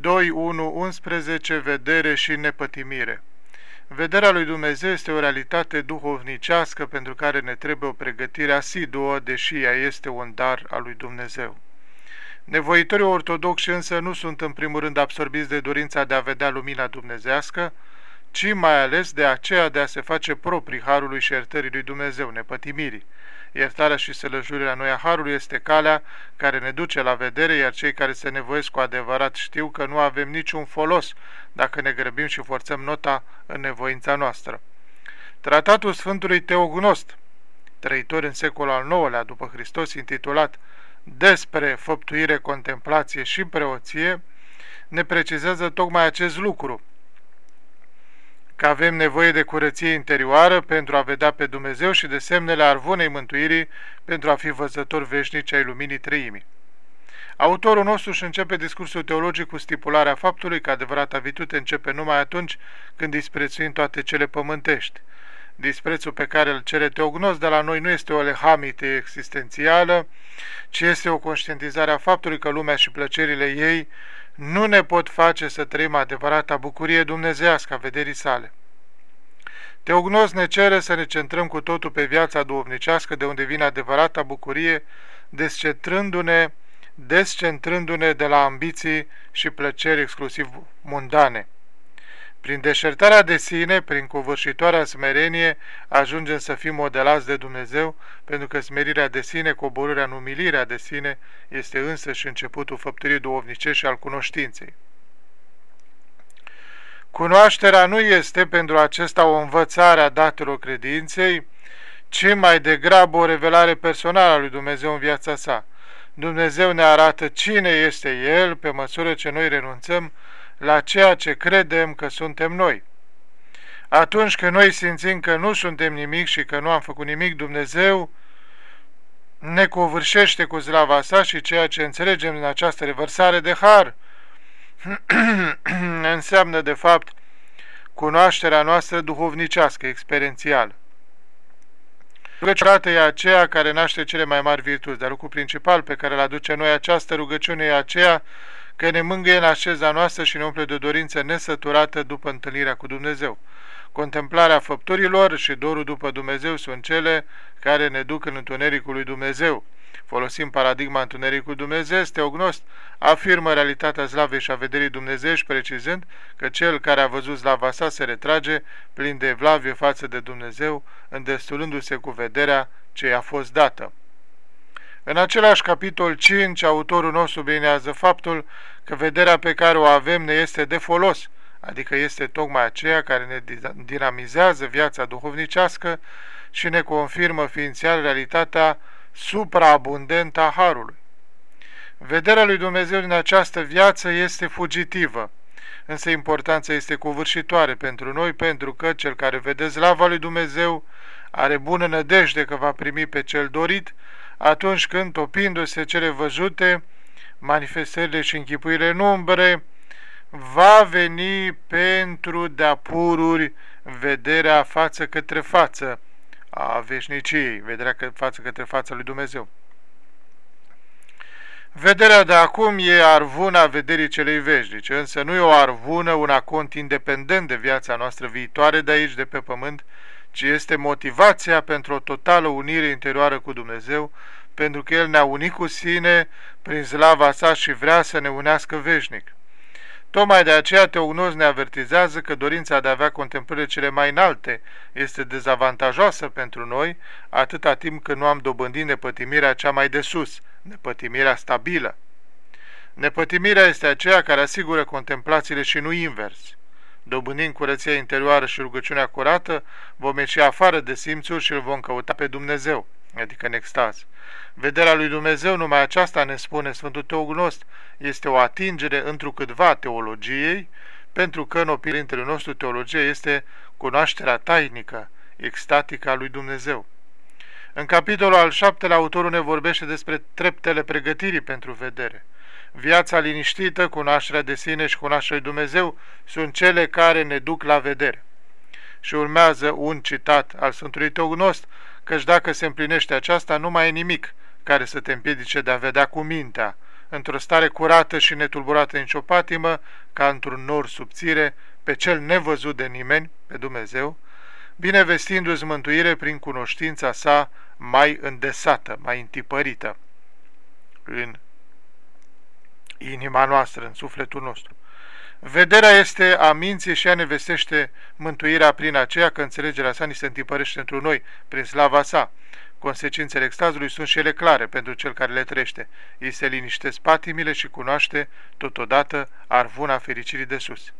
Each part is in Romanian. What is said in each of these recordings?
2, 1, 11, vedere și nepătimire. Vederea lui Dumnezeu este o realitate duhovnicească pentru care ne trebuie o pregătire asiduă, deși ea este un dar al lui Dumnezeu. Nevoitorii ortodoxi însă nu sunt în primul rând absorbiți de dorința de a vedea lumina dumnezească, ci mai ales de aceea de a se face proprii harului și iertării lui Dumnezeu, nepătimirii. Iertarea și sălăjurirea noi a harului este calea care ne duce la vedere, iar cei care se nevoiesc cu adevărat știu că nu avem niciun folos dacă ne grăbim și forțăm nota în nevoința noastră. Tratatul Sfântului Teognost, trăitor în secolul al IX-lea după Hristos, intitulat Despre făptuire, contemplație și preoție, ne precizează tocmai acest lucru – că avem nevoie de curăție interioară pentru a vedea pe Dumnezeu și de semnele arvunei mântuirii pentru a fi văzători veșnici ai luminii treimii. Autorul nostru își începe discursul teologic cu stipularea faptului că adevărata virtute începe numai atunci când disprețuim toate cele pământești. Disprețul pe care îl cere Teognos de la noi nu este o lehamite existențială, ci este o conștientizare a faptului că lumea și plăcerile ei nu ne pot face să trăim adevărata bucurie dumnezească a vederii sale. Teognos ne cere să ne centrăm cu totul pe viața duhovnicească de unde vine adevărata bucurie, descentrându-ne descentrându-ne de la ambiții și plăceri exclusiv mundane. Prin deșertarea de sine, prin covârșitoarea smerenie, ajungem să fim modelați de Dumnezeu, pentru că smerirea de sine, coborârea în umilirea de sine, este însă și începutul făpturii duovnicești și al cunoștinței. Cunoașterea nu este pentru acesta o învățare a datelor credinței, ci mai degrabă o revelare personală a lui Dumnezeu în viața sa. Dumnezeu ne arată cine este El pe măsură ce noi renunțăm la ceea ce credem că suntem noi. Atunci când noi simțim că nu suntem nimic și că nu am făcut nimic, Dumnezeu ne covârșește cu slava sa și ceea ce înțelegem în această revărsare de har înseamnă de fapt cunoașterea noastră duhovnicească, experiențială. Rugăciunea e aceea care naște cele mai mari virtuți, dar lucrul principal pe care îl aduce noi această rugăciune e aceea că ne mângâie în așeza noastră și ne umple de dorință nesăturată după întâlnirea cu Dumnezeu. Contemplarea făpturilor și dorul după Dumnezeu sunt cele care ne duc în întunericul lui Dumnezeu. Folosim paradigma întunericul Dumnezeu, Teognost afirmă realitatea slavei și a vederii dumnezeiești, precizând că cel care a văzut slava sa se retrage plin de evlavie față de Dumnezeu, îndestulându-se cu vederea ce i-a fost dată. În același capitol 5, autorul nostru sublinează faptul că vederea pe care o avem ne este de folos, adică este tocmai aceea care ne dinamizează viața duhovnicească și ne confirmă ființial realitatea supraabundentă a Harului. Vederea lui Dumnezeu din această viață este fugitivă, însă importanța este covârșitoare pentru noi, pentru că cel care vede slava lui Dumnezeu are bună nădejde că va primi pe cel dorit, atunci când, topindu-se cele văzute, manifestările și închipuirile în umbre, va veni pentru de-a pururi vederea față către față a veșniciei, vederea față către fața lui Dumnezeu. Vederea de acum e arvuna vederii celei veșnice, însă nu e o arvună, un acont independent de viața noastră viitoare de aici, de pe pământ, ci este motivația pentru o totală unire interioară cu Dumnezeu, pentru că El ne-a unit cu sine prin slava sa și vrea să ne unească veșnic. Tocmai de aceea Teognos ne avertizează că dorința de a avea contemplările cele mai înalte este dezavantajoasă pentru noi, atâta timp când nu am dobândit nepătimirea cea mai de sus, nepătimirea stabilă. Nepătimirea este aceea care asigură contemplațiile și nu invers. Dobândind curăția interioară și rugăciunea curată, vom ieși afară de simțuri și îl vom căuta pe Dumnezeu, adică în extaz. Vederea lui Dumnezeu, numai aceasta ne spune Sfântul Teognost, este o atingere întrucâtva teologiei, pentru că în opinii nostru teologia este cunoașterea tainică, extatică a lui Dumnezeu. În capitolul al șaptelea, autorul ne vorbește despre treptele pregătirii pentru vedere. Viața liniștită, cunoașterea de sine și cunoașterea lui Dumnezeu sunt cele care ne duc la vedere. Și urmează un citat al Sfântului Teognost, căci dacă se împlinește aceasta, nu mai e nimic care să te împiedice de a vedea cu mintea, într-o stare curată și netulburată nicio patimă, ca într-un nor subțire, pe cel nevăzut de nimeni, pe Dumnezeu, binevestindu-ți mântuire prin cunoștința sa mai îndesată, mai întipărită în inima noastră, în sufletul nostru. Vederea este a minții și a ne vestește mântuirea prin aceea că înțelegerea sa ni se întipărește într noi, prin slava sa. Consecințele extazului sunt și ele clare pentru cel care le trește. Ei se liniște patimile și cunoaște totodată arvuna fericirii de sus.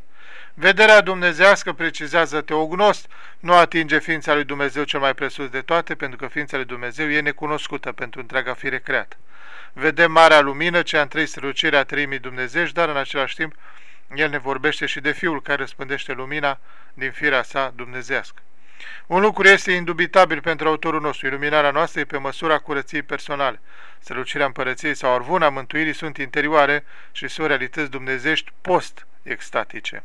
Vederea dumnezească, precizează Teognost, nu atinge ființa lui Dumnezeu cel mai presus de toate, pentru că ființa lui Dumnezeu e necunoscută pentru întreaga fire creată. Vedem marea lumină, cea întrei strălucire a trăimii dumnezești, dar în același timp el ne vorbește și de Fiul care răspândește lumina din firea sa dumnezească. Un lucru este indubitabil pentru autorul nostru. Iluminarea noastră e pe măsura curăției personale. Strălucirea împărăției sau arvuna mântuirii sunt interioare și sunt realități dumnezești post-extatice.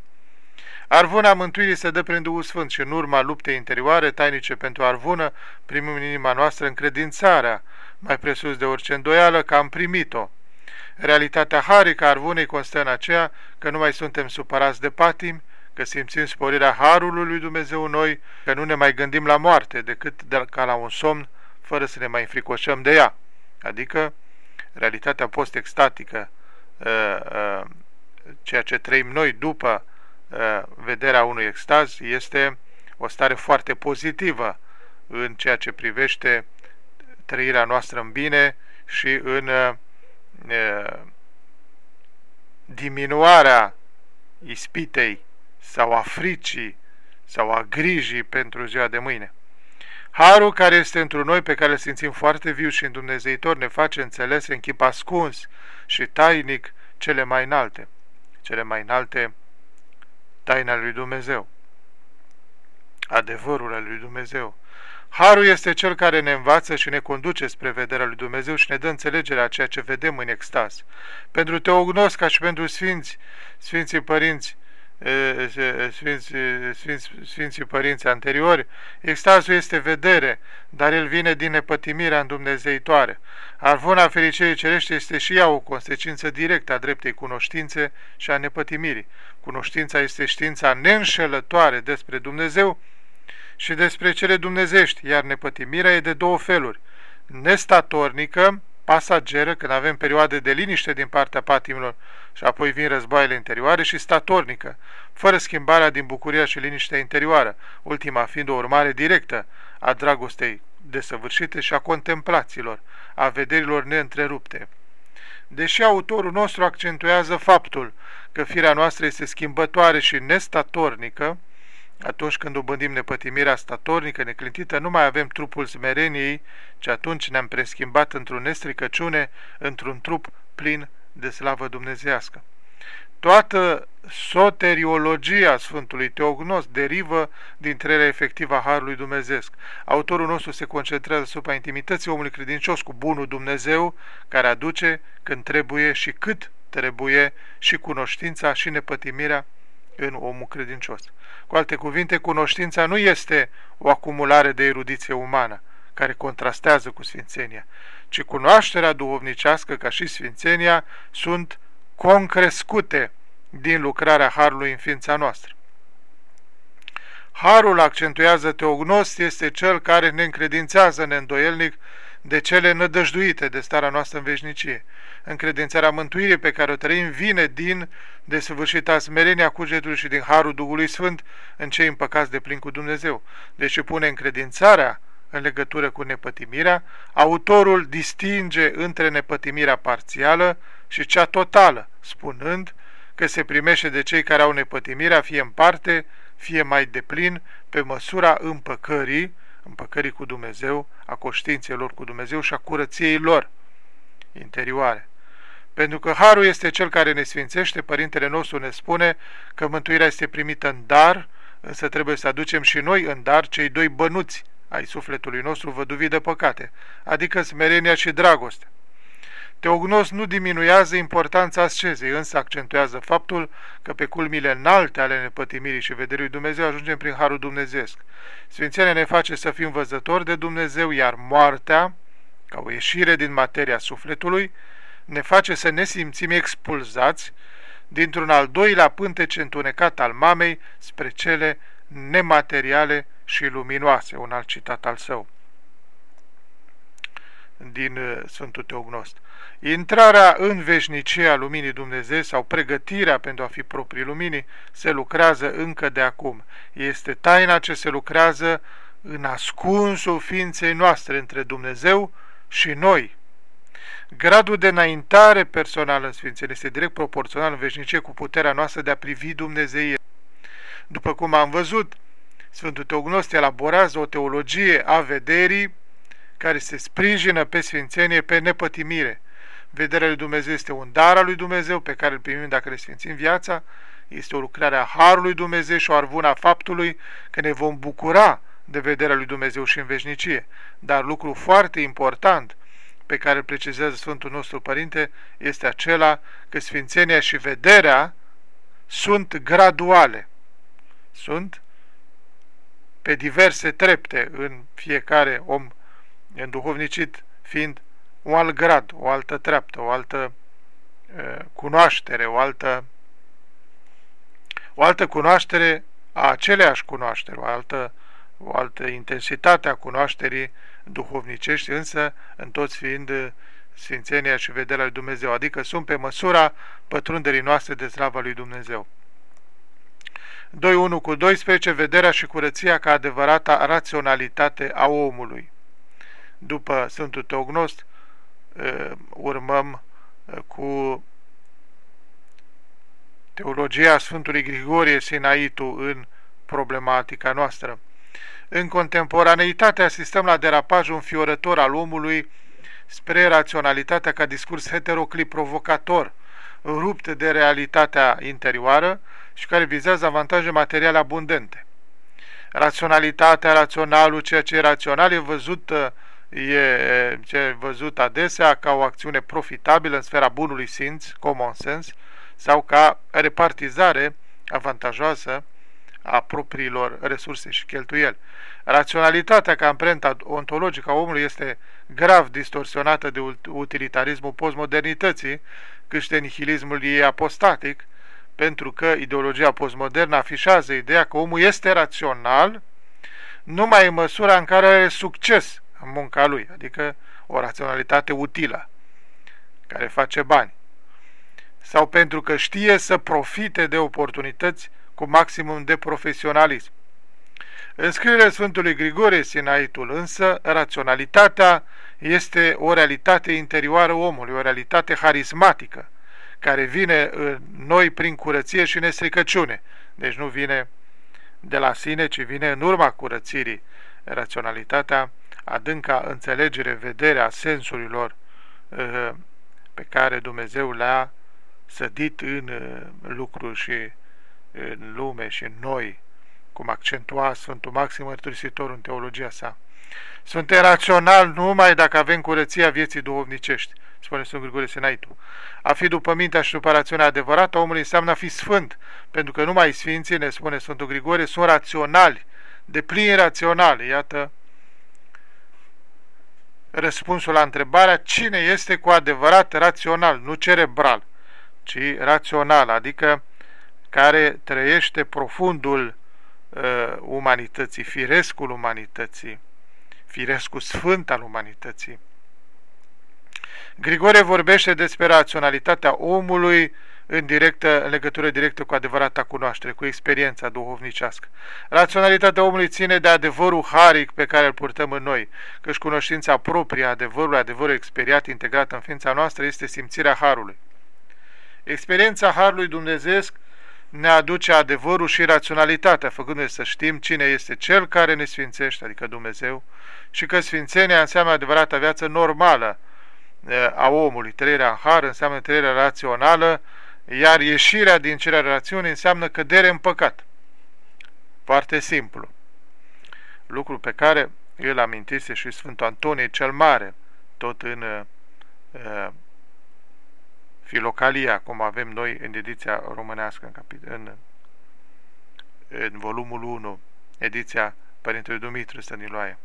Arvuna mântuirii se dă prin Duhul Sfânt și în urma luptei interioare tainice pentru arvună primim în inima noastră încredințarea, mai presus de orice îndoială, că am primit-o. Realitatea harică a arvunei constă în aceea că nu mai suntem supărați de patim, că simțim sporirea harului lui Dumnezeu în noi, că nu ne mai gândim la moarte decât de, ca la un somn, fără să ne mai înfricoșăm de ea. Adică, realitatea post-extatică, ă, ă, ceea ce trăim noi după ă, vederea unui extaz, este o stare foarte pozitivă în ceea ce privește trăirea noastră în bine și în diminuarea ispitei sau a fricii sau a grijii pentru ziua de mâine. Harul care este într noi, pe care îl simțim foarte viu și în Dumnezeitor, ne face înțelese în chip ascuns și tainic cele mai înalte, cele mai înalte taina lui Dumnezeu, adevărul al lui Dumnezeu. Harul este cel care ne învață și ne conduce spre vederea lui Dumnezeu și ne dă înțelegerea a ceea ce vedem în extaz. Pentru Teognos, ca și pentru Sfinți, Sfinții Părinți, Sfinți, Sfinți, Sfinții Părinți anteriori, extazul este vedere, dar el vine din nepătimirea Dumnezeitoare. Arvuna fericirii cerește este și ea o consecință directă a dreptei cunoștințe și a nepătimirii. Cunoștința este știința neînșelătoare despre Dumnezeu și despre cele dumnezești, iar nepătimirea e de două feluri. Nestatornică, pasageră, când avem perioade de liniște din partea patimilor și apoi vin războaiele interioare, și statornică, fără schimbarea din bucuria și liniștea interioară, ultima fiind o urmare directă a dragostei desăvârșite și a contemplațiilor, a vederilor neîntrerupte. Deși autorul nostru accentuează faptul că firea noastră este schimbătoare și nestatornică, atunci când dobândim nepătimirea statornică, neclintită, nu mai avem trupul smereniei, ci atunci ne-am preschimbat într-o nestricăciune, într-un trup plin de slavă dumnezească. Toată soteriologia Sfântului Teognos derivă din trăirea efectivă a Harului Dumnezeesc. Autorul nostru se concentrează asupra intimității omului credincios cu bunul Dumnezeu, care aduce când trebuie și cât trebuie și cunoștința și nepătimirea în omul credincios. Cu alte cuvinte, cunoștința nu este o acumulare de erudiție umană, care contrastează cu sfințenia, ci cunoașterea duhovnicească ca și sfințenia sunt concrescute din lucrarea Harului în ființa noastră. Harul, accentuează Teognost, este cel care ne încredințează neîndoielnic de cele nădăjduite de starea noastră în veșnicie. Încredințarea mântuirii pe care o trăim vine din desăvârșita smerenia cugetului și din Harul Duhului Sfânt în cei împăcați de plin cu Dumnezeu. Deci pune încredințarea în legătură cu nepătimirea, autorul distinge între nepătimirea parțială și cea totală, spunând că se primește de cei care au nepătimirea fie în parte, fie mai deplin, pe măsura împăcării, împăcării cu Dumnezeu, a conștiinței lor cu Dumnezeu și a curăției lor interioare. Pentru că Harul este cel care ne sfințește, Părintele nostru ne spune că mântuirea este primită în dar, însă trebuie să aducem și noi în dar cei doi bănuți ai sufletului nostru văduvii de păcate, adică smerenia și dragostea. Teognos nu diminuează importanța ascezei, însă accentuează faptul că pe culmile înalte ale nepătimirii și vederii Dumnezeu ajungem prin Harul Dumnezeesc. Sfințenia ne face să fim văzători de Dumnezeu, iar moartea, ca o ieșire din materia sufletului, ne face să ne simțim expulzați dintr-un al doilea pântece întunecat al mamei spre cele nemateriale și luminoase, un alt citat al său din uh, Sfântul Teognost. Intrarea în veșnicia luminii Dumnezeu sau pregătirea pentru a fi proprii luminii se lucrează încă de acum. Este taina ce se lucrează în ascunsul ființei noastre între Dumnezeu și noi. Gradul de înaintare personală în Sfințenie este direct proporțional în veșnicie cu puterea noastră de a privi Dumnezeie. După cum am văzut, Sfântul Teognost elaborează o teologie a vederii care se sprijină pe sfințenie, pe nepătimire. Vederea lui Dumnezeu este un dar al lui Dumnezeu pe care îl primim dacă le sfințim viața, este o lucrare a Harului Dumnezeu și o arvuna faptului că ne vom bucura de vederea lui Dumnezeu și în veșnicie. Dar lucru foarte important pe care îl precizează Sfântul nostru Părinte este acela că sfințenia și vederea sunt graduale. Sunt pe diverse trepte în fiecare om înduhovnicit fiind un alt grad, o altă treaptă, o altă uh, cunoaștere, o altă, o altă cunoaștere a aceleași cunoaștere, o altă, o altă intensitate a cunoașterii duhovnicești, însă în toți fiind Sfințenia și vederea lui Dumnezeu, adică sunt pe măsura pătrunderii noastre de slava lui Dumnezeu. 2.1 cu 12, vederea și curăția ca adevărata raționalitate a omului după Sfântul Teognost, urmăm cu teologia Sfântului Grigorie Sinaitu în problematica noastră. În contemporaneitate asistăm la derapajul înfiorător al omului spre raționalitatea ca discurs heteroclip provocator, rupt de realitatea interioară și care vizează avantaje materiale abundente. Raționalitatea, raționalul, ceea ce e rațional, e văzut e ce văzut adesea ca o acțiune profitabilă în sfera bunului simț, common sense, sau ca repartizare avantajoasă a propriilor resurse și cheltuieli. Raționalitatea ca amprenta ontologică a omului este grav distorsionată de utilitarismul postmodernității, cât de nihilismul ei apostatic, pentru că ideologia postmodernă afișează ideea că omul este rațional numai în măsura în care are succes în munca lui, adică o raționalitate utilă, care face bani, sau pentru că știe să profite de oportunități cu maximum de profesionalism. În scrierea Sfântului Grigorie Sinaitul însă, raționalitatea este o realitate interioară omului, o realitate harismatică, care vine în noi prin curăție și nestricăciune. Deci nu vine de la sine, ci vine în urma curățirii. Raționalitatea adânca înțelegere, vederea sensurilor uh, pe care Dumnezeu le-a sădit în uh, lucruri și în lume și în noi, cum accentua Sfântul Maxim Mărturisitor în teologia sa. Suntem rațional numai dacă avem curăția vieții duhovnicești, spune Sfântul Grigore Senaitu. A fi după mintea și după rațiunea adevărată, omul înseamnă a fi sfânt, pentru că numai sfinții, ne spune Sfântul Grigore, sunt raționali, de plin raționali. Iată răspunsul la întrebarea cine este cu adevărat rațional, nu cerebral, ci rațional, adică care trăiește profundul uh, umanității, firescul umanității, firescul sfânt al umanității. Grigore vorbește despre raționalitatea omului în, directă, în legătură directă cu adevărata cunoaștere, cu experiența duhovnicească. Raționalitatea omului ține de adevărul haric pe care îl purtăm în noi, căci cunoștința proprie a adevărului, adevărul experiat, integrat în ființa noastră, este simțirea harului. Experiența harului dumnezeesc ne aduce adevărul și raționalitatea, făcându-ne să știm cine este Cel care ne sfințește, adică Dumnezeu, și că sfințenia înseamnă adevărata viață normală eh, a omului. Trăirea în har înseamnă trăirea rațională, iar ieșirea din cerea rațiunii înseamnă cădere în păcat. Foarte simplu. Lucru pe care îl amintise și Sfântul Antonie cel Mare, tot în uh, Filocalia, cum avem noi în ediția românească, în, capit- în, în volumul 1, ediția Părintelui Dumitru Stăniloae.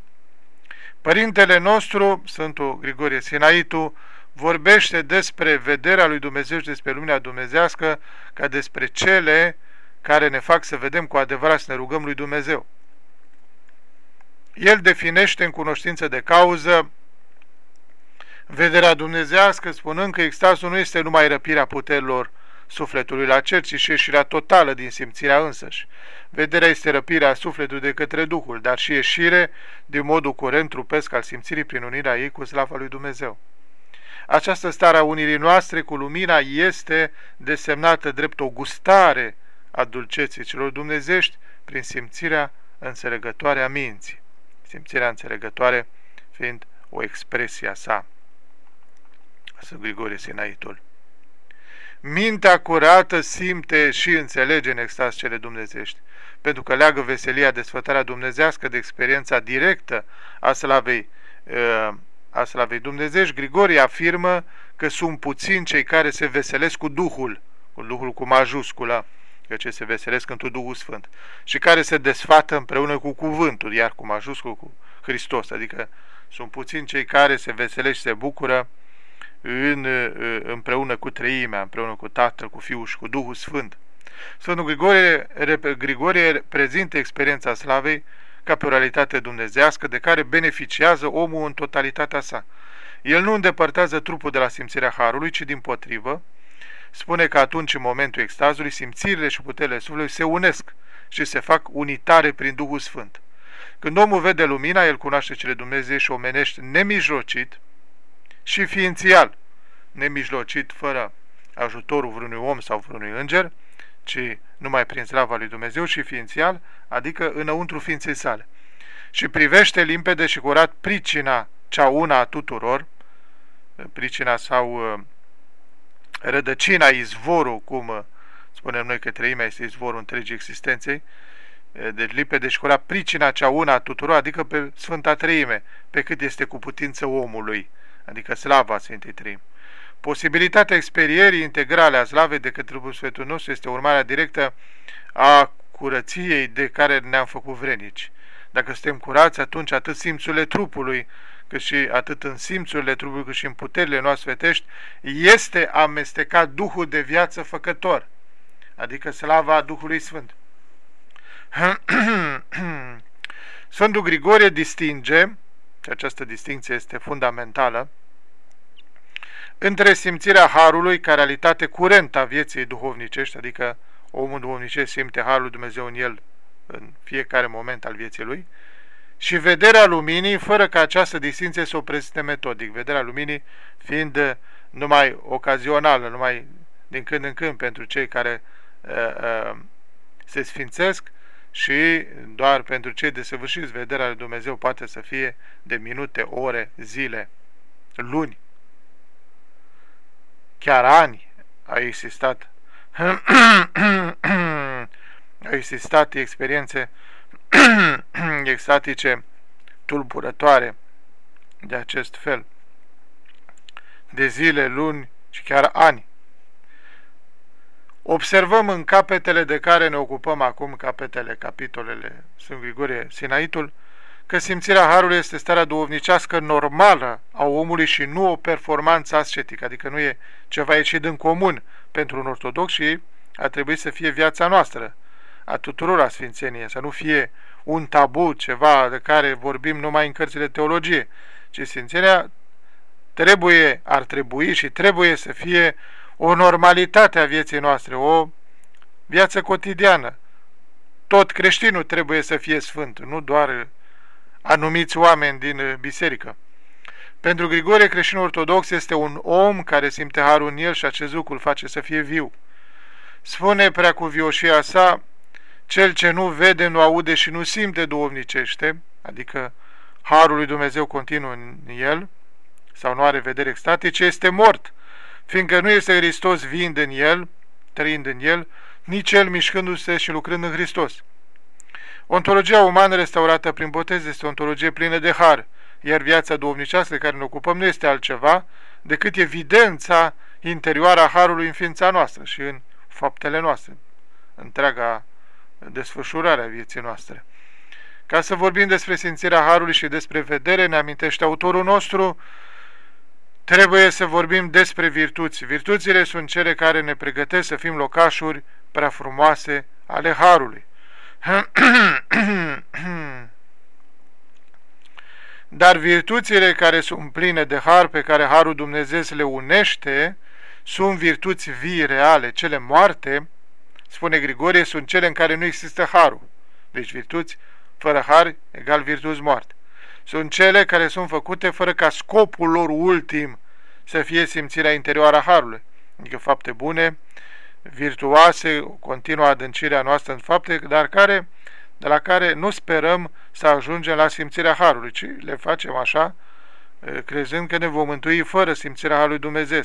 Părintele nostru, Sfântul Grigorie Sinaitu, vorbește despre vederea lui Dumnezeu și despre lumina dumnezească ca despre cele care ne fac să vedem cu adevărat, să ne rugăm lui Dumnezeu. El definește în cunoștință de cauză vederea dumnezească, spunând că extazul nu este numai răpirea puterilor sufletului la cer, ci și ieșirea totală din simțirea însăși. Vederea este răpirea sufletului de către Duhul, dar și ieșire din modul curent trupesc al simțirii prin unirea ei cu slava lui Dumnezeu. Această stare a unirii noastre cu lumina este desemnată drept o gustare a dulceții celor dumnezești prin simțirea înțelegătoare a minții. Simțirea înțelegătoare fiind o expresie a sa. Să Grigorie Sinaitul. Mintea curată simte și înțelege în extaz cele dumnezești, pentru că leagă veselia desfătarea dumnezească de experiența directă a slavei, ă, a slavei dumnezești. Grigorie afirmă că sunt puțini cei care se veselesc cu Duhul, cu Duhul cu majusculă, că ce se veselesc într Duhul Sfânt, și care se desfată împreună cu cuvântul, iar cu majuscul cu Hristos, adică sunt puțini cei care se veselesc și se bucură în, împreună cu treimea, împreună cu Tatăl, cu Fiul și cu Duhul Sfânt. Sfântul Grigorie, Grigorie prezintă experiența slavei ca pe o realitate dumnezească de care beneficiază omul în totalitatea sa. El nu îndepărtează trupul de la simțirea Harului, ci din potrivă, spune că atunci, în momentul extazului, simțirile și puterile sufletului se unesc și se fac unitare prin Duhul Sfânt. Când omul vede lumina, el cunoaște cele Dumnezeu și omenești nemijlocit, și ființial, nemijlocit, fără ajutorul vreunui om sau vreunui înger, ci numai prin slava lui Dumnezeu și ființial, adică înăuntru ființei sale. Și privește limpede și curat pricina cea una a tuturor, pricina sau uh, rădăcina, izvorul, cum uh, spunem noi că treimea este izvorul întregii existenței, uh, deci limpede și curat pricina cea una a tuturor, adică pe Sfânta Treime, pe cât este cu putință omului, adică slava Sfintei Treimi. Posibilitatea experierii integrale a slavei de către trupul Sfântul nostru este urmarea directă a curăției de care ne-am făcut vrenici. Dacă suntem curați, atunci atât simțurile trupului, cât și atât în simțurile trupului, cât și în puterile noastre fetești, este amestecat Duhul de viață făcător, adică slava Duhului Sfânt. Sfântul Grigorie distinge, și această distinție este fundamentală, între simțirea Harului ca realitate curentă a vieții duhovnicești, adică omul duhovnicesc simte Harul Dumnezeu în el în fiecare moment al vieții lui, și vederea luminii, fără ca această distinție să o prezinte metodic, vederea luminii fiind numai ocazională, numai din când în când pentru cei care uh, uh, se sfințesc și doar pentru cei desăvârșiți. Vederea lui Dumnezeu poate să fie de minute, ore, zile, luni, chiar ani a existat au existat experiențe extatice tulburătoare de acest fel, de zile, luni și chiar ani. Observăm în capetele de care ne ocupăm acum, capetele, capitolele Sfânt Grigorie Sinaitul, că simțirea Harului este starea duovnicească normală a omului și nu o performanță ascetică, adică nu e ceva ieșit în comun pentru un ortodox și a trebuit să fie viața noastră, a tuturor a sfințenie, să nu fie un tabu, ceva de care vorbim numai în cărțile teologie, ci sfințenia trebuie, ar trebui și trebuie să fie o normalitate a vieții noastre, o viață cotidiană. Tot creștinul trebuie să fie sfânt, nu doar anumiți oameni din biserică. Pentru Grigorie creștinul ortodox este un om care simte harul în el și acest lucru îl face să fie viu. Spune prea cu vioșia sa, cel ce nu vede, nu aude și nu simte duomnicește, adică harul lui Dumnezeu continuă în el, sau nu are vedere extatice, este mort, fiindcă nu este Hristos viind în el, trăind în el, nici el mișcându-se și lucrând în Hristos. Ontologia umană restaurată prin botez este o ontologie plină de har, iar viața duhovnicească de care ne ocupăm nu este altceva decât evidența interioară a harului în ființa noastră și în faptele noastre, întreaga desfășurare a vieții noastre. Ca să vorbim despre simțirea harului și despre vedere, ne amintește autorul nostru, trebuie să vorbim despre virtuți. Virtuțile sunt cele care ne pregătesc să fim locașuri prea frumoase ale Harului. Dar virtuțile care sunt pline de har, pe care Harul Dumnezeu le unește, sunt virtuți vii, reale. Cele moarte, spune Grigorie, sunt cele în care nu există harul. Deci virtuți fără har egal virtuți moarte. Sunt cele care sunt făcute fără ca scopul lor ultim să fie simțirea interioară a harului. Adică fapte bune, virtuoase, o continuă adâncirea noastră în fapte, dar care, de la care nu sperăm să ajungem la simțirea harului, ci le facem așa, crezând că ne vom mântui fără simțirea harului Dumnezeu.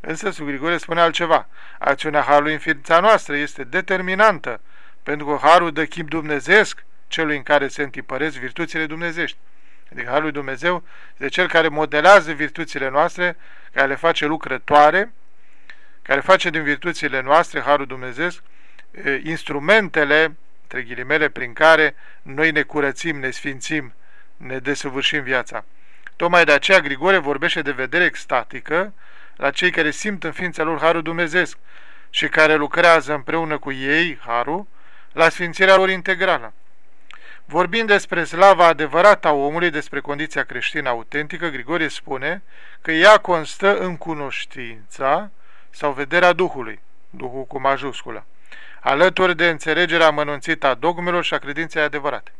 Însă Sfântul Grigore spune altceva. Acțiunea Harului în ființa noastră este determinantă, pentru că Harul dă chip dumnezeesc celui în care se întipăresc virtuțile dumnezești. Adică Harul Dumnezeu este cel care modelează virtuțile noastre, care le face lucrătoare, care face din virtuțile noastre, Harul Dumnezeu, instrumentele, între ghilimele, prin care noi ne curățim, ne sfințim, ne desăvârșim viața. Tocmai de aceea Grigore vorbește de vedere extatică la cei care simt în ființa lor Harul Dumnezeu și care lucrează împreună cu ei, Harul, la sfințirea lor integrală. Vorbind despre slava adevărată a omului, despre condiția creștină autentică, Grigorie spune că ea constă în cunoștința sau vederea Duhului, Duhul cu majusculă, alături de înțelegerea mănunțită a dogmelor și a credinței adevărate.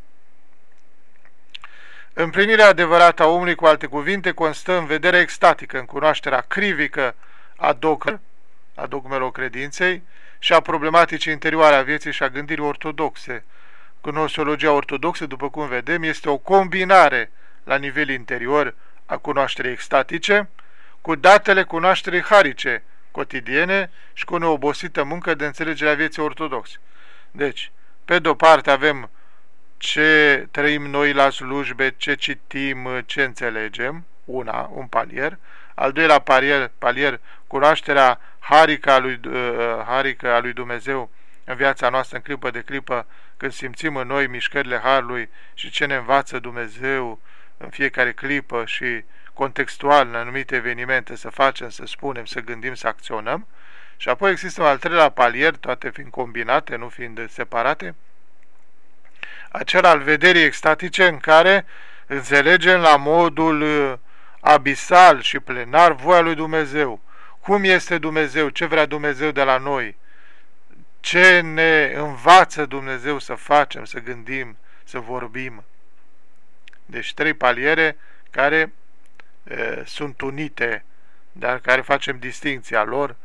Împlinirea adevărată a omului, cu alte cuvinte, constă în vederea extatică, în cunoașterea crivică a dogmelor, a dogmelor credinței și a problematicii interioare a vieții și a gândirii ortodoxe. Gnoseologia ortodoxă, după cum vedem, este o combinare la nivel interior a cunoașterii extatice cu datele cunoașterii harice, cotidiene și cu o neobosită muncă de înțelegere a vieții ortodoxe. Deci, pe de-o parte avem ce trăim noi la slujbe, ce citim, ce înțelegem, una, un palier, al doilea palier, palier cunoașterea harică a, lui, uh, harică a lui Dumnezeu în viața noastră, în clipă de clipă, când simțim în noi mișcările Harului și ce ne învață Dumnezeu în fiecare clipă și contextual în anumite evenimente să facem, să spunem, să gândim, să acționăm. Și apoi există un al treilea palier, toate fiind combinate, nu fiind separate, acela al vederii extatice în care înțelegem la modul uh, abisal și plenar voia lui Dumnezeu. Cum este Dumnezeu, ce vrea Dumnezeu de la noi, ce ne învață Dumnezeu să facem, să gândim, să vorbim. Deci trei paliere care e, sunt unite, dar care facem distinția lor,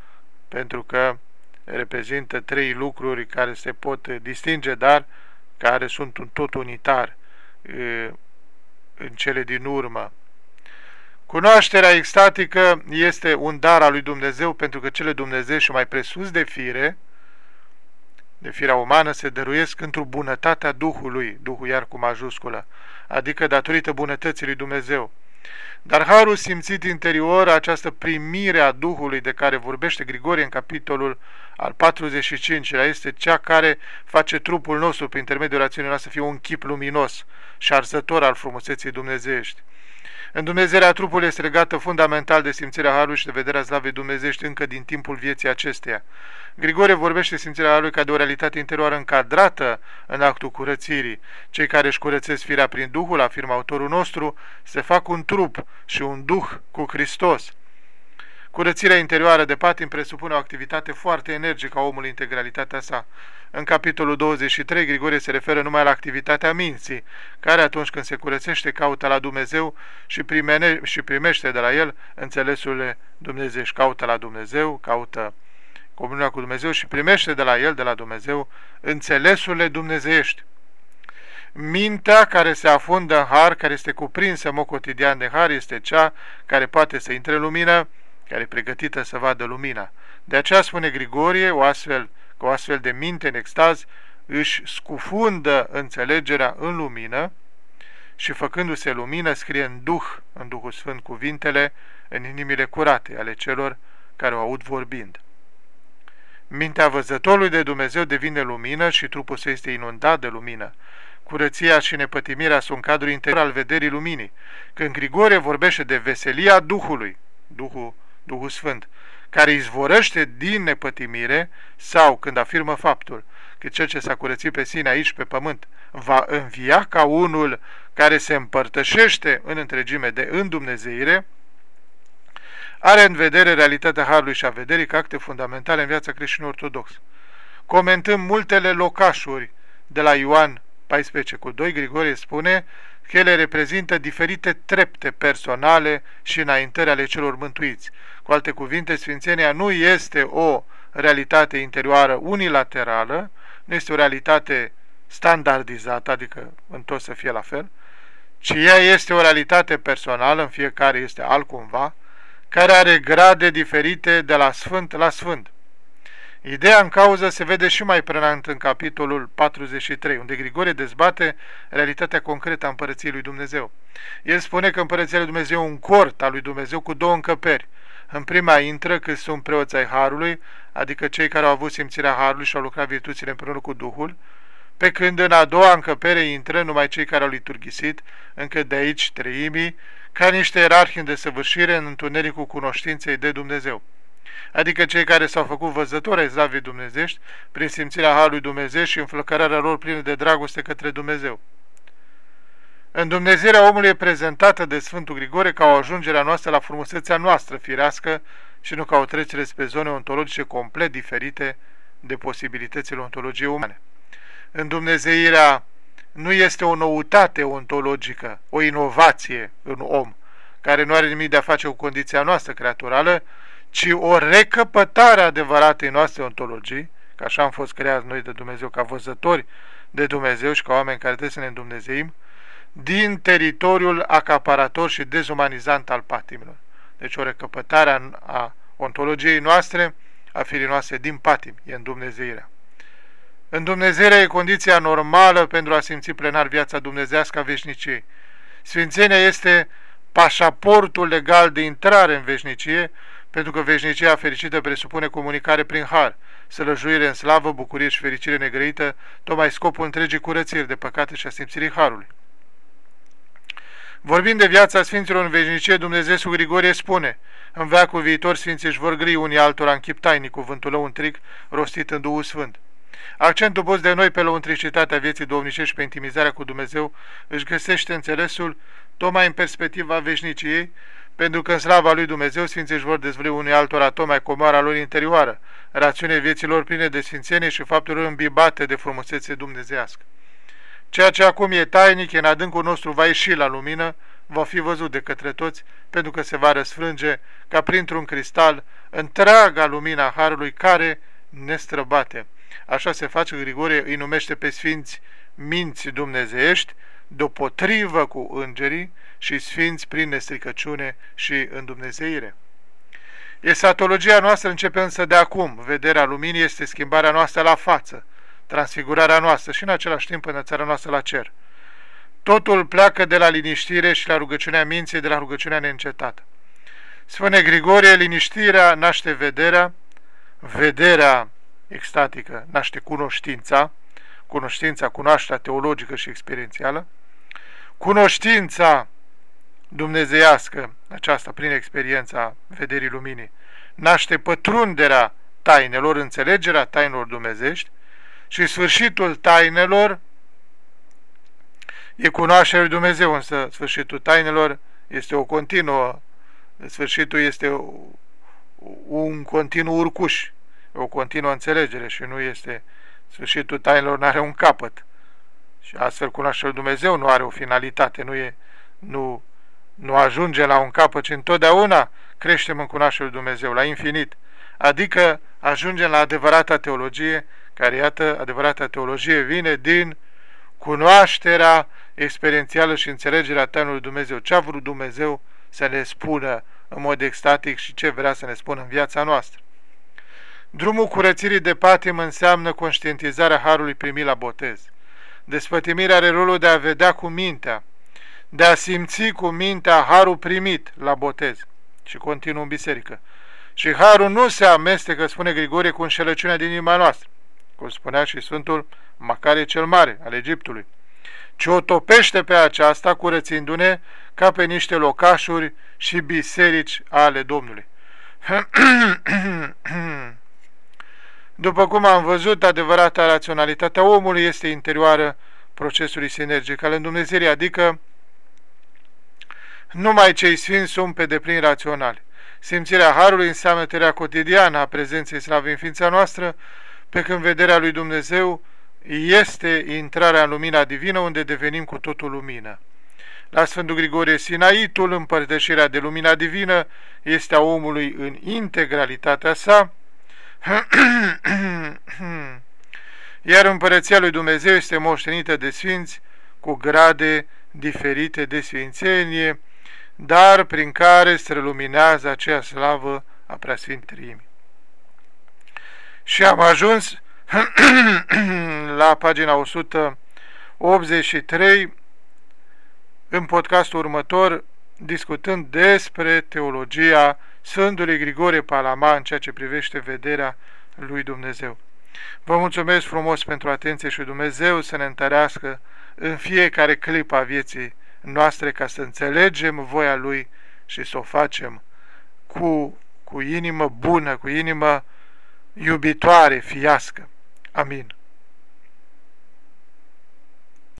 pentru că reprezintă trei lucruri care se pot distinge, dar care sunt un tot unitar în cele din urmă. Cunoașterea extatică este un dar al lui Dumnezeu pentru că cele Dumnezeu și mai presus de fire, de firea umană, se dăruiesc într-o bunătatea Duhului, Duhul iar cu majusculă, adică datorită bunătății lui Dumnezeu. Dar harul simțit interior, această primire a Duhului de care vorbește Grigorie în capitolul al 45-lea, este cea care face trupul nostru, prin intermediul rațiunii noastre, să fie un chip luminos și arzător al frumuseții dumnezeiești. Îndumnezerea trupului este legată fundamental de simțirea Harului și de vederea slavei dumnezești încă din timpul vieții acesteia. Grigore vorbește simțirea Harului ca de o realitate interioară încadrată în actul curățirii. Cei care își curățesc firea prin Duhul, afirmă autorul nostru, se fac un trup și un Duh cu Hristos. Curățirea interioară de patim presupune o activitate foarte energică a omului integralitatea sa. În capitolul 23, Grigorie se referă numai la activitatea minții, care atunci când se curățește caută la Dumnezeu și, primene, și primește de la el înțelesurile și Caută la Dumnezeu, caută comunia cu Dumnezeu și primește de la el, de la Dumnezeu, înțelesurile dumnezeiești. Mintea care se afundă în har, care este cuprinsă în mod cotidian de har, este cea care poate să intre în lumină, care e pregătită să vadă lumina. De aceea spune Grigorie, o astfel, cu o astfel de minte în extaz, își scufundă înțelegerea în lumină și făcându-se lumină scrie în Duh, în Duhul Sfânt cuvintele, în inimile curate ale celor care o aud vorbind. Mintea văzătorului de Dumnezeu devine lumină și trupul său este inundat de lumină. Curăția și nepătimirea sunt cadrul interior al vederii luminii. Când Grigore vorbește de veselia Duhului, Duhul, Duhul Sfânt, care izvorăște din nepătimire sau când afirmă faptul că cel ce s-a curățit pe sine aici pe pământ va învia ca unul care se împărtășește în întregime de îndumnezeire, are în vedere realitatea Harului și a vederii ca acte fundamentale în viața creștinului ortodox. Comentând multele locașuri de la Ioan 14 cu 2, Grigorie spune că ele reprezintă diferite trepte personale și înaintări ale celor mântuiți. Cu alte cuvinte, Sfințenia nu este o realitate interioară unilaterală, nu este o realitate standardizată, adică în tot să fie la fel, ci ea este o realitate personală, în fiecare este altcumva, care are grade diferite de la sfânt la sfânt. Ideea în cauză se vede și mai prenant în capitolul 43, unde Grigore dezbate realitatea concretă a împărăției lui Dumnezeu. El spune că împărăția lui Dumnezeu e un cort al lui Dumnezeu cu două încăperi. În prima intră că sunt preoți ai Harului, adică cei care au avut simțirea Harului și au lucrat virtuțile împreună cu Duhul, pe când în a doua încăpere intră numai cei care au liturghisit, încă de aici treimii, ca niște ierarhi în desăvârșire în întunericul cunoștinței de Dumnezeu. Adică cei care s-au făcut văzători ai zlavii dumnezești prin simțirea Harului Dumnezeu și înflăcărarea lor plină de dragoste către Dumnezeu. În Dumnezeirea omului e prezentată de Sfântul Grigore ca o ajungere a noastră la frumusețea noastră firească și nu ca o trecere spre zone ontologice complet diferite de posibilitățile ontologiei umane. În Dumnezeirea nu este o noutate ontologică, o inovație în om, care nu are nimic de a face cu condiția noastră creaturală, ci o recăpătare adevăratei noastre ontologii, că așa am fost creați noi de Dumnezeu ca văzători de Dumnezeu și ca oameni care trebuie să ne îndumnezeim, din teritoriul acaparator și dezumanizant al patimilor. Deci o recăpătare a ontologiei noastre, a firii noastre din patim, e în Dumnezeirea. În Dumnezeirea e condiția normală pentru a simți plenar viața dumnezească a veșniciei. Sfințenia este pașaportul legal de intrare în veșnicie, pentru că veșnicia fericită presupune comunicare prin har, sălăjuire în slavă, bucurie și fericire negrăită, tocmai scopul întregii curățiri de păcate și a simțirii harului. Vorbind de viața Sfinților în veșnicie, Dumnezeu Grigorie spune, în veacul viitor Sfinții își vor gri unii altora în chip tainic cuvântul lăuntric rostit în Duhul Sfânt. Accentul pus de noi pe lăuntricitatea vieții domnicești și pe intimizarea cu Dumnezeu își găsește înțelesul tocmai în perspectiva veșniciei, pentru că în slava lui Dumnezeu Sfinții își vor dezvălui unui altora tocmai comoara lor interioară, rațiune vieților pline de sfințenie și faptul îmbibate de frumusețe dumnezească. Ceea ce acum e tainic, în adâncul nostru va ieși la lumină, va fi văzut de către toți, pentru că se va răsfrânge ca printr-un cristal întreaga lumina Harului care ne străbate. Așa se face, Grigorie îi numește pe sfinți minți dumnezeiești, deopotrivă cu îngerii și sfinți prin nestricăciune și îndumnezeire. Esatologia noastră începe însă de acum. Vederea luminii este schimbarea noastră la față, transfigurarea noastră și în același timp înălțarea noastră la cer. Totul pleacă de la liniștire și la rugăciunea minții, de la rugăciunea neîncetată. Spune Grigorie, liniștirea naște vederea, vederea extatică naște cunoștința, cunoștința, cunoașterea teologică și experiențială, cunoștința dumnezeiască, aceasta prin experiența vederii luminii, naște pătrunderea tainelor, înțelegerea tainelor dumnezești și sfârșitul tainelor e cunoașterea lui Dumnezeu, însă sfârșitul tainelor este o continuă, sfârșitul este un continuu urcuș, o continuă înțelegere și nu este sfârșitul tainelor, nu are un capăt. Și astfel cunoașterea lui Dumnezeu nu are o finalitate, nu, e, nu, nu ajunge la un capăt, ci întotdeauna creștem în cunoașterea lui Dumnezeu, la infinit. Adică ajungem la adevărata teologie, care, iată, adevărata teologie vine din cunoașterea experiențială și înțelegerea tainului Dumnezeu. Ce a vrut Dumnezeu să ne spună în mod extatic și ce vrea să ne spună în viața noastră. Drumul curățirii de patim înseamnă conștientizarea harului primit la botez. Despătimirea are rolul de a vedea cu mintea, de a simți cu mintea harul primit la botez și continuă în biserică. Și harul nu se amestecă, spune Grigorie, cu înșelăciunea din inima noastră, cum spunea și Sfântul Macarie cel Mare al Egiptului. ci o topește pe aceasta curățindu-ne ca pe niște locașuri și biserici ale Domnului. După cum am văzut, adevărata raționalitatea omului este interioară procesului sinergic al îndumnezeirii, adică numai cei sfinți sunt pe deplin raționali. Simțirea Harului înseamnă tăria cotidiană a prezenței slavei în ființa noastră, pe când vederea lui Dumnezeu este intrarea în lumina divină, unde devenim cu totul lumină. La Sfântul Grigorie Sinaitul, împărtășirea de lumina divină este a omului în integralitatea sa, iar împărăția lui Dumnezeu este moștenită de sfinți cu grade diferite de sfințenie, dar prin care străluminează aceea slavă a preasfintării. Și am ajuns la pagina 183 în podcastul următor discutând despre teologia Sfântului Grigore Palama în ceea ce privește vederea lui Dumnezeu. Vă mulțumesc frumos pentru atenție și Dumnezeu să ne întărească în fiecare clip a vieții noastre ca să înțelegem voia Lui și să o facem cu, cu inimă bună, cu inimă iubitoare, fiască. Amin.